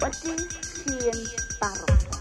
我今天发了。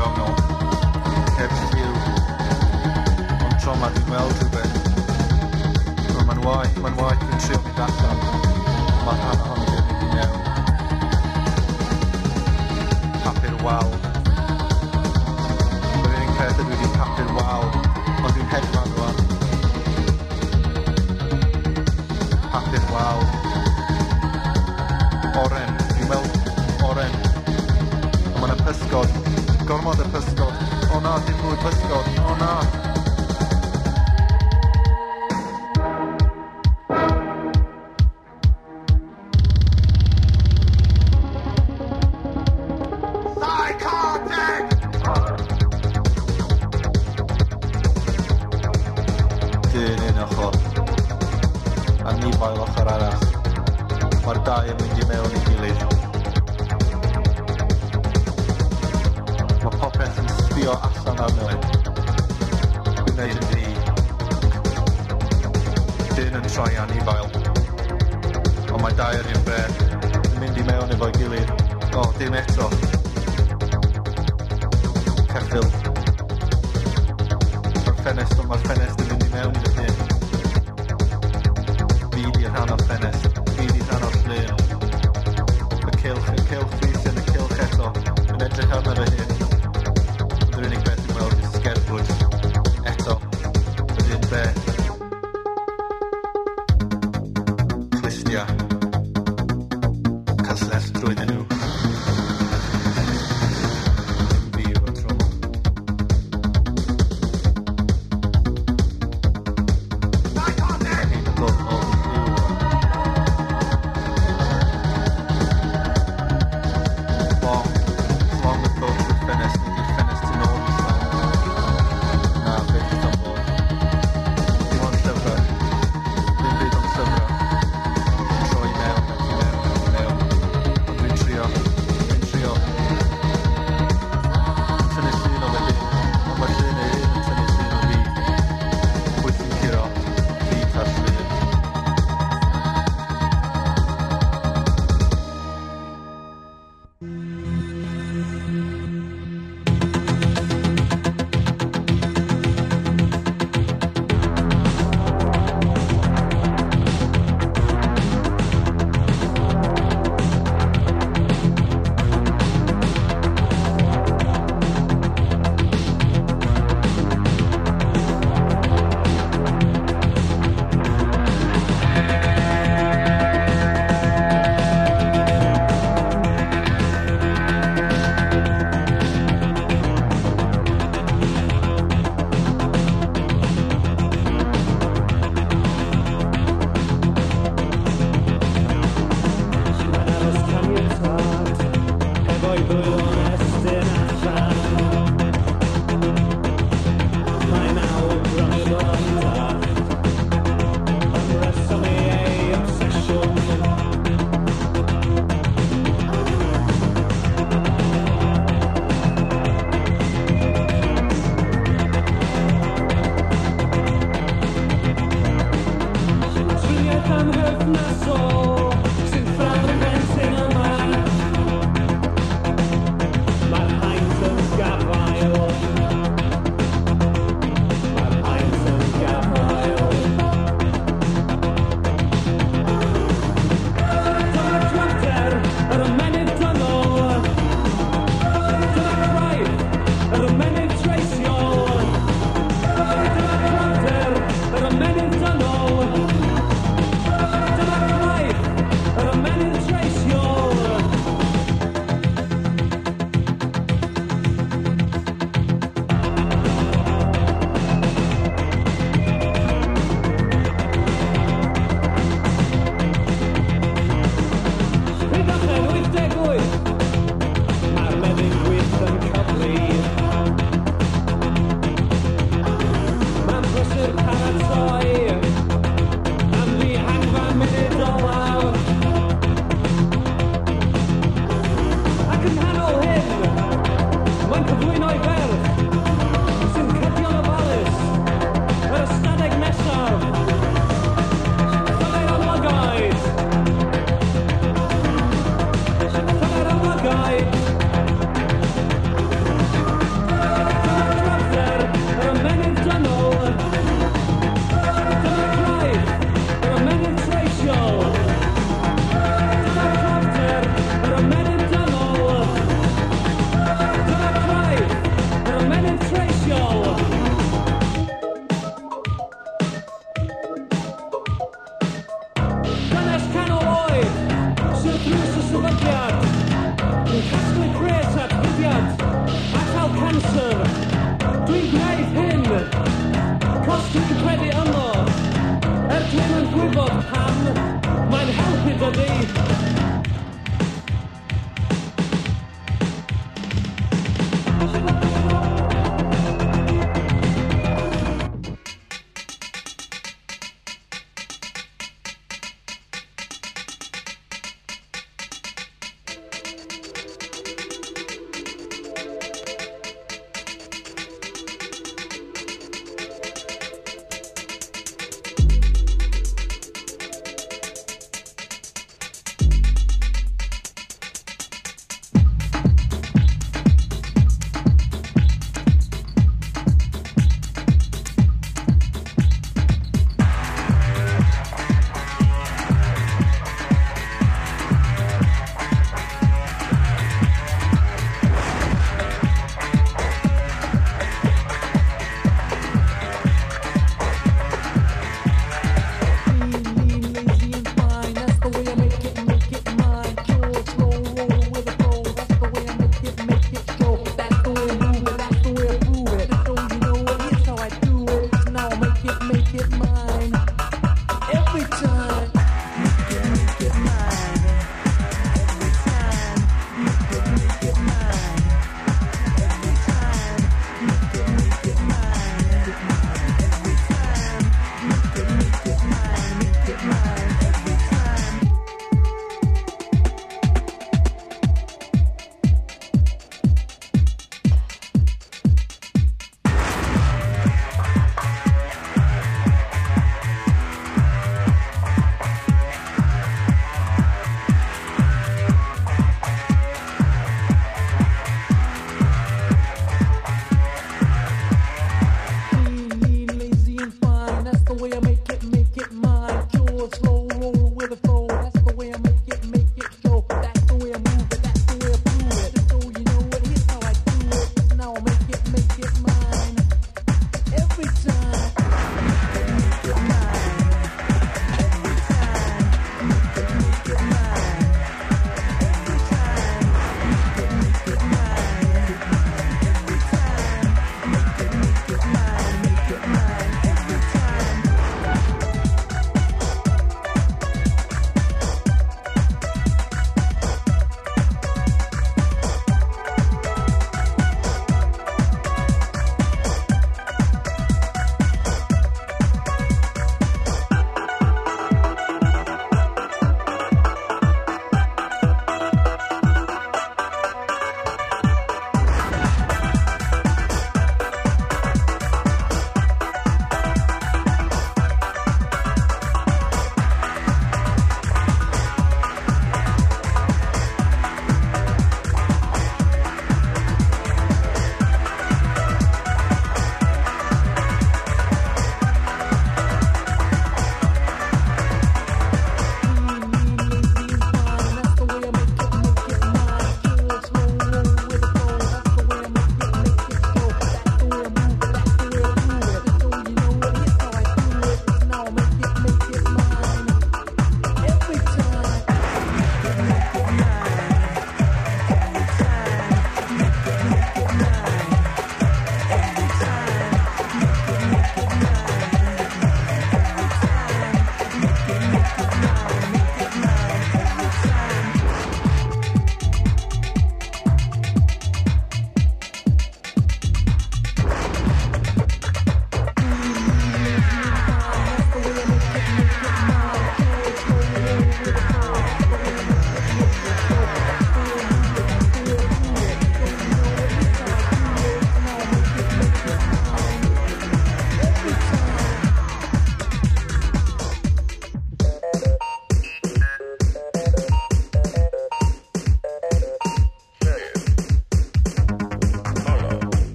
diogel heb lliw. Ond tro ma dwi'n weld rhywbeth. Wel, mae'n waith, mae'n waith dwi'n trio mynd allan. Mae rhan ohono fi'n mynd i mewn. Papur wal. Mae'n unig peth ydw i wedi papur wal, ond dwi'n hedfan rwan. Papur wal. Oren, dwi'n weld oren. A mae'n y pysgod God, mother, first God. Honor the mood, first God. Honor.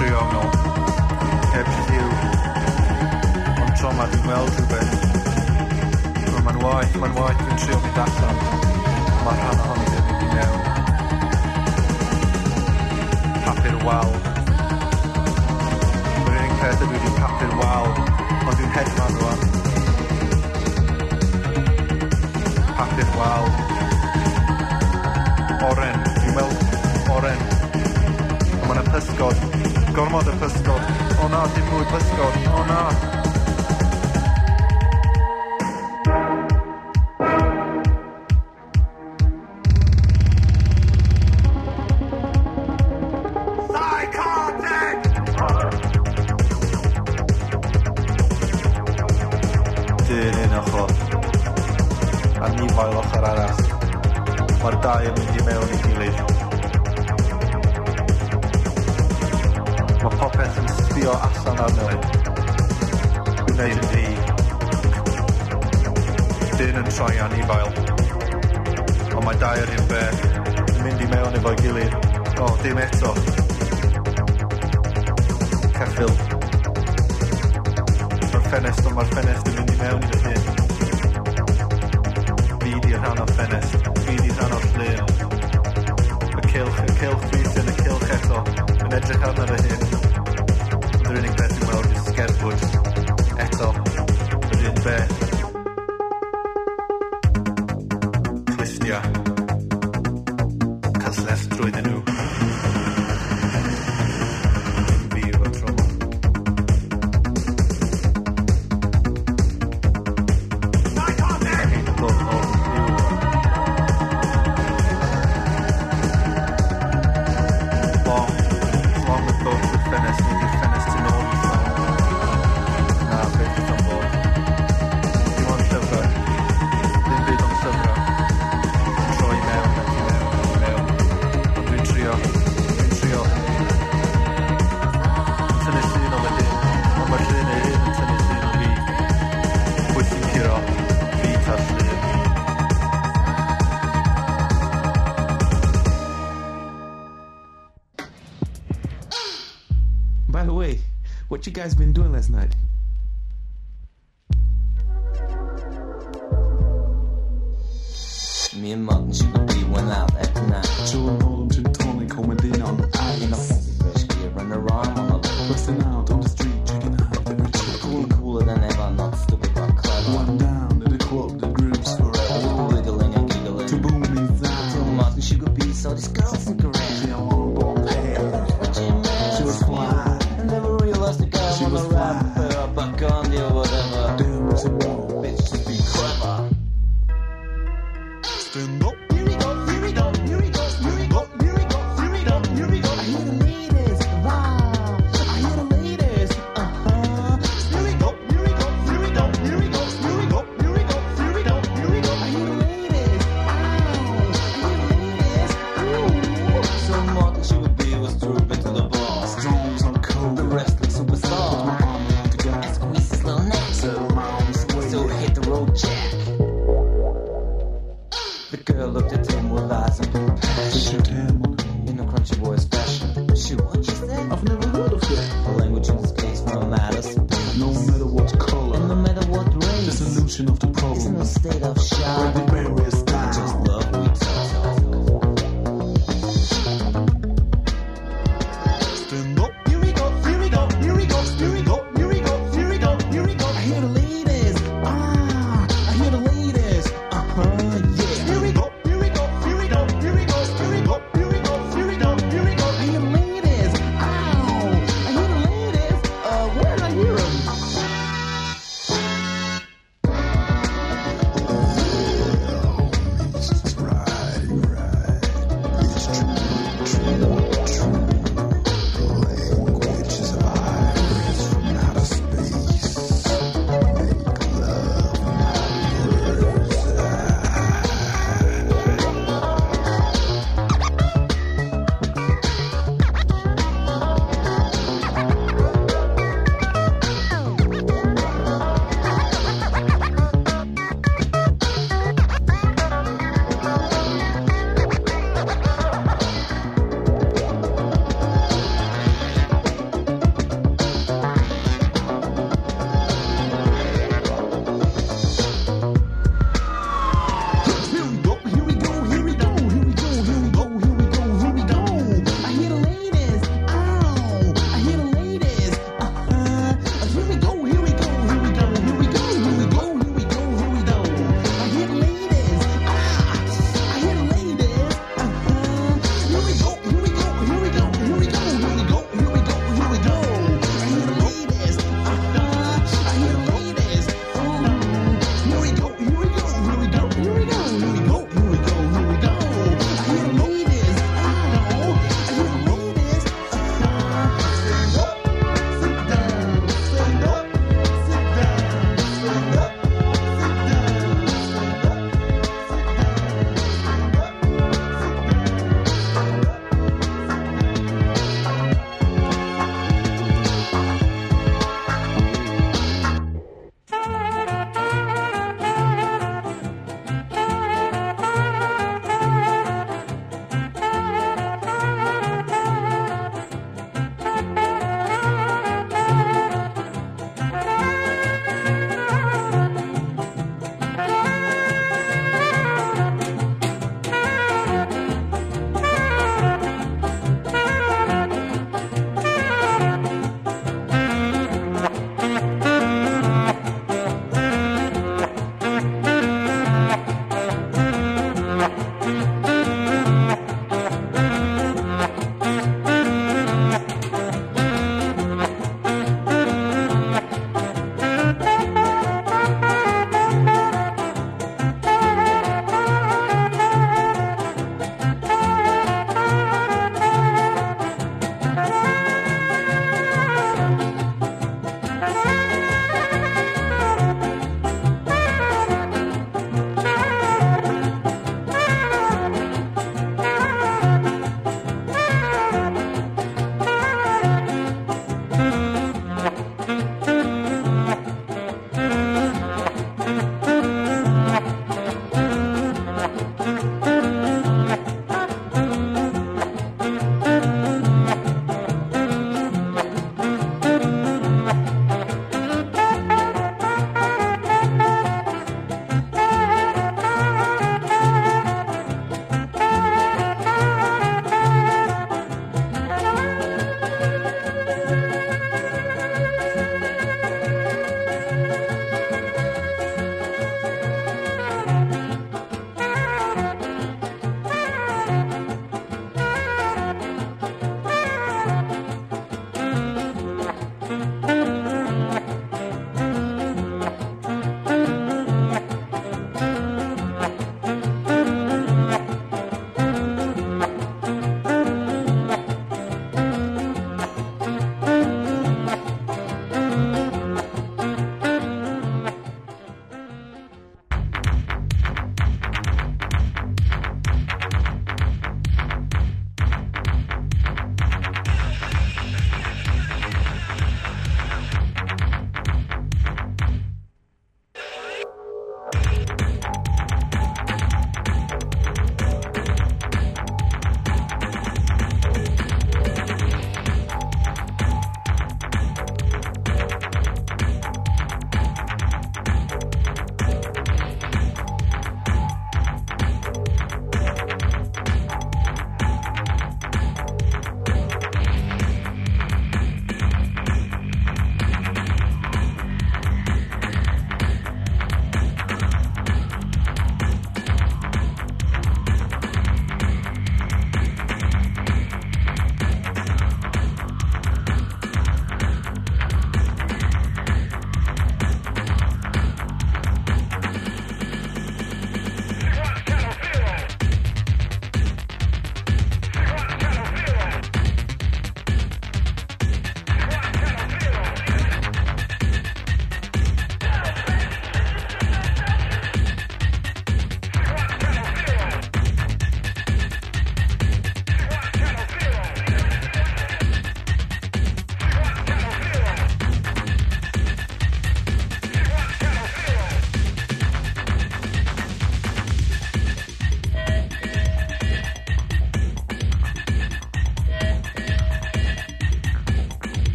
triongl, heb lliw, ond tro ma dwi'n gweld rhywbeth. Wel, mae'n waith, mae'n waith, dwi'n trio mynd allan, mae'r rhan ohoni ddim yn mynd mewn. Papur wal. Yr unig peth ydw i wedi papur wal, ond dwi'n hedfan rwan. Papur wal. Oren, dwi'n weld oren. Mae yna pysgod Kormada pescot, on a, ti moj pescot, Ona. Menschen haben wir. been doing last night? Me and Martin Chickadee went out at night. Chewing all gin tonic, home and dinner on the ice. In a fancy fresh gear, run around on a Busting out on the street, checking out the ritual. Cool, cooler than ever, not stupid but clever. One down at the club, the grooves forever. Wiggling and giggling. To.